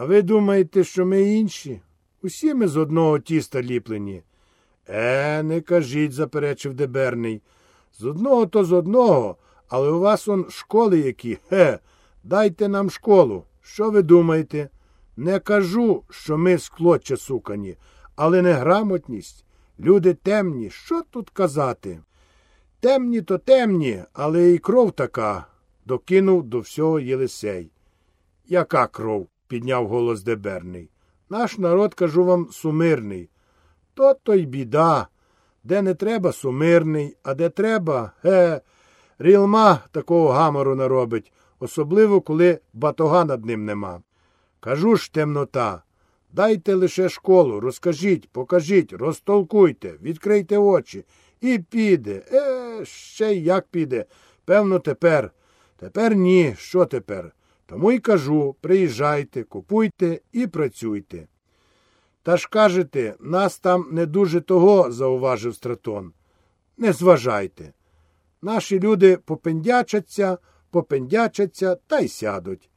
А ви думаєте, що ми інші? Усі ми з одного тіста ліплені. Е, не кажіть, заперечив деберний. З одного то з одного, але у вас он школи які. Хе, дайте нам школу. Що ви думаєте? Не кажу, що ми склоче сукані, але неграмотність. Люди темні, що тут казати? Темні то темні, але і кров така, докинув до всього Єлисей. Яка кров? Підняв голос деберний. Наш народ, кажу вам, сумирний. То то й біда. Де не треба, сумирний, а де треба, ге, рілма такого гамору наробить, особливо, коли батога над ним нема. Кажу ж, темнота. Дайте лише школу, розкажіть, покажіть, розтолкуйте, відкрийте очі. І піде. Е, ще як піде. Певно, тепер. Тепер ні. Що тепер? Тому й кажу приїжджайте, купуйте і працюйте. Та ж кажете, нас там не дуже того, зауважив стратон. Не зважайте. Наші люди попендячаться, попендячаться та й сядуть.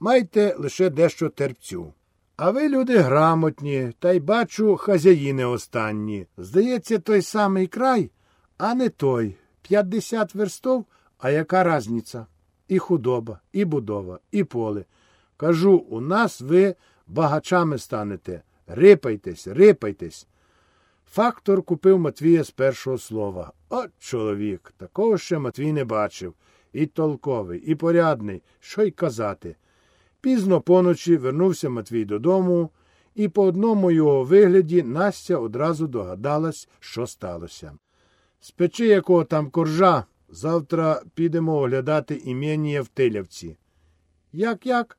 Майте лише дещо терпцю. А ви, люди, грамотні, та й бачу, хазяїни останні. Здається, той самий край, а не той. П'ятдесят верстов, а яка разниця? І худоба, і будова, і поле. Кажу, у нас ви багачами станете. Рипайтесь, рипайтесь. Фактор купив Матвія з першого слова. От чоловік, такого ще Матвій не бачив. І толковий, і порядний, що й казати. Пізно поночі вернувся Матвій додому, і по одному його вигляді Настя одразу догадалась, що сталося. Спечи якого там коржа, завтра підемо оглядати ім'яння в Тилявці. Як як?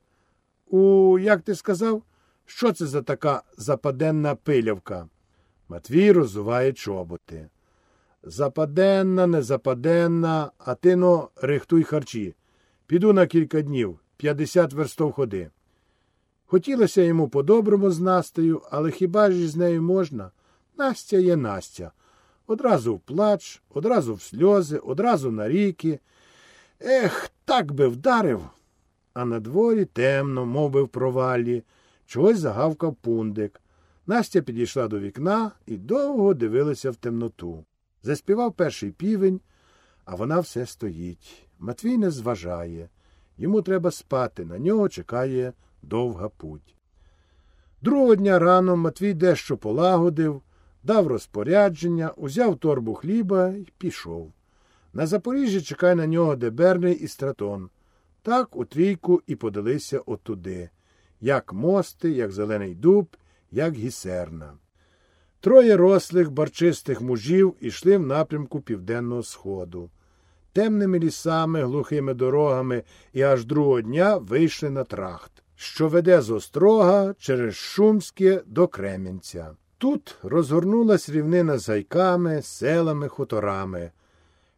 У як ти сказав? Що це за така западенна пилявка? Матвій розуває чоботи. Западенна, незападенна, а ти но рихтуй харчі. Піду на кілька днів, п'ятдесят верстов ходи. Хотілося йому по-доброму з Настею, але хіба ж з нею можна? Настя є Настя. Одразу в плач, одразу в сльози, одразу на ріки. Ех, так би вдарив. А на дворі темно, мов би в провалі, чогось загавкав пундик. Настя підійшла до вікна і довго дивилася в темноту. Заспівав перший півень, а вона все стоїть. Матвій не зважає. Йому треба спати, на нього чекає довга путь. Другого дня рано Матвій дещо полагодив, дав розпорядження, узяв торбу хліба і пішов. На Запоріжжі чекає на нього Деберний і стратон. Так у трійку і подалися отуди, як мости, як зелений дуб, як гісерна. Троє рослих, барчистих мужів ішли в напрямку південного сходу. Темними лісами, глухими дорогами і аж другого дня вийшли на трахт, що веде з острога через Шумське до Кремінця. Тут розгорнулась рівнина з гайками, селами, хуторами.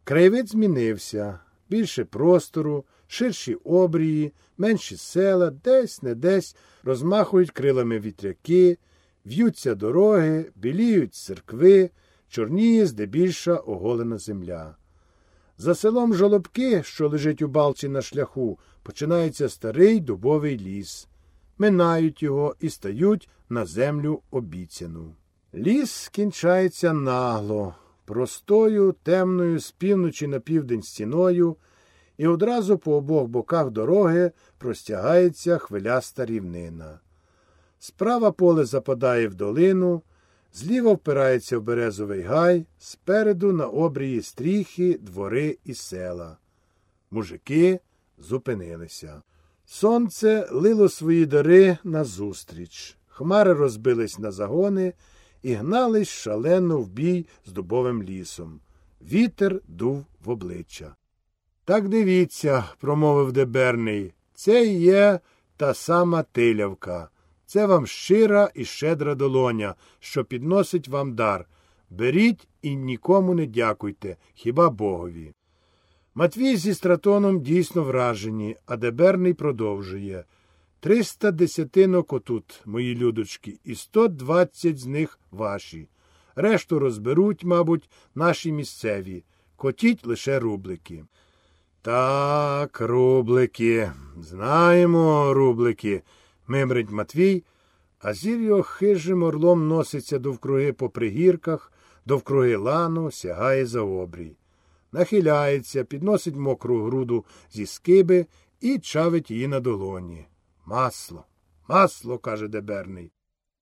Краєвид змінився більше простору, ширші обрії, менші села, десь не десь розмахують крилами вітряки, в'ються дороги, біліють церкви, чорніє здебільша оголена земля. За селом Жолобки, що лежить у балці на шляху, починається старий дубовий ліс. Минають його і стають на землю обіцяну. Ліс кінчається нагло, простою, темною з півночі на південь стіною, і одразу по обох боках дороги простягається хвиляста рівнина. Справа поле западає в долину, зліва впирається в березовий гай, спереду на обрії стріхи, двори і села. Мужики зупинилися. Сонце лило свої дари назустріч. Хмари розбились на загони і гнались шалено в бій з дубовим лісом. Вітер дув в обличчя. Так дивіться, промовив деберний, це є та сама тилявка. Це вам щира і щедра долоня, що підносить вам дар. Беріть і нікому не дякуйте, хіба богові. Матвій зі стратоном дійсно вражені, а деберний продовжує. Триста десятинок отут, мої людочки, і сто двадцять з них ваші. Решту розберуть, мабуть, наші місцеві. Котіть лише рублики. Так, рублики. Знаємо, рублики. мимрить Матвій, а зір його хижим орлом носиться довкруги по пригірках, довкруги лану, сягає за обрій. Нахиляється, підносить мокру груду зі скиби і чавить її на долоні. Масло, масло, каже деберний.